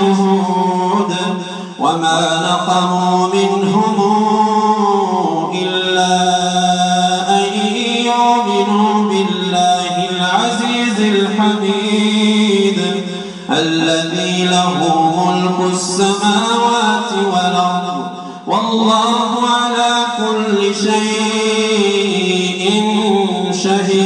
شهود وما نقموا منهم إلا أن يؤمنوا بالله العزيز الحميد الذي له ملك السماوات والأرض والله على كل شيء شهيد.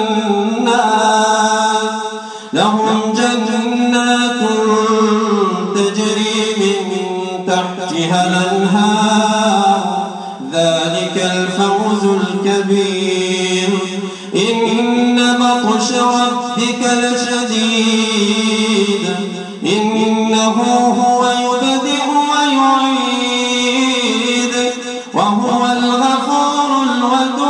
تحتها الأنهار. ذلك الفوز الكبير. إن بطش ربك لشديد. إنه هو يبدئ ويعيد. وهو الغفور الودود.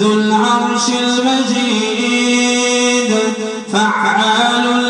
ذو العرش المجيد. فعال